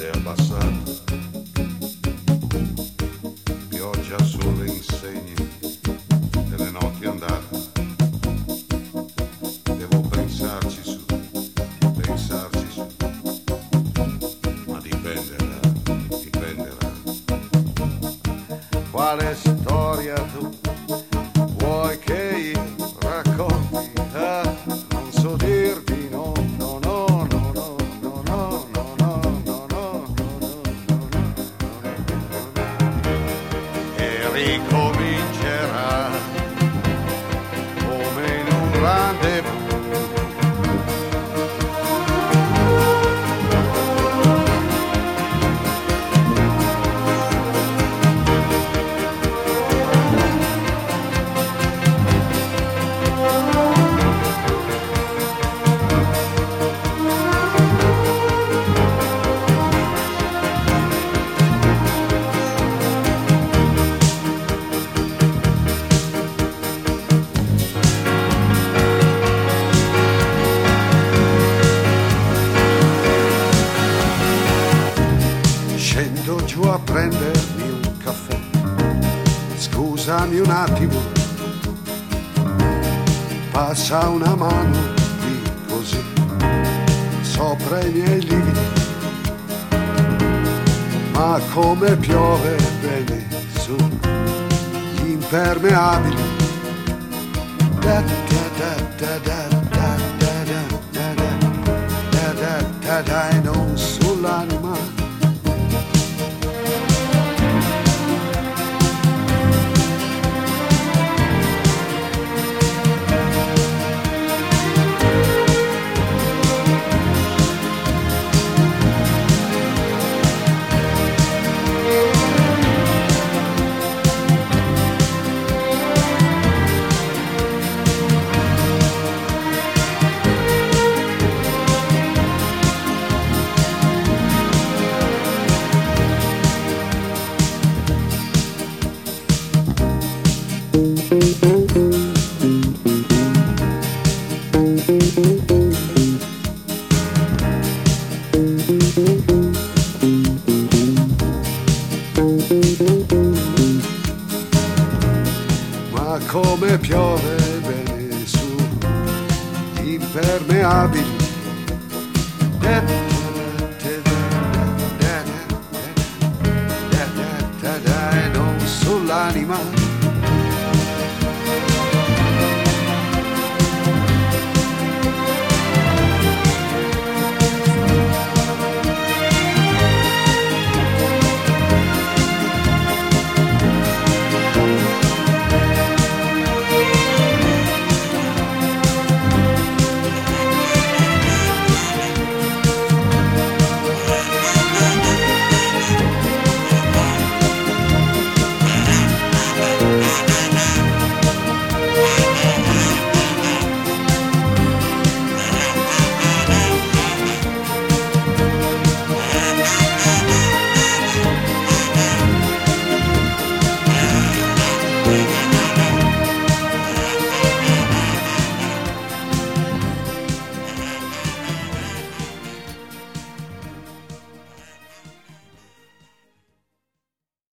strade abbassate, pioggia sulle insegne delle notti andate. Devo pensarci su, pensarci su, ma dipenderà, dipenderà. Quale storia tu ricomincerà come in un rendezvous. Scendo giù a prendermi un caffè. Scusami un attimo. Passa una mano qui così sopra i miei lividi. Ma come piove bene su gli impermeabili. Da da da da da da da da da da da da da e gli impermeabili. Da- da- da- da- come piove bene su impermeabili. E non sull'anima.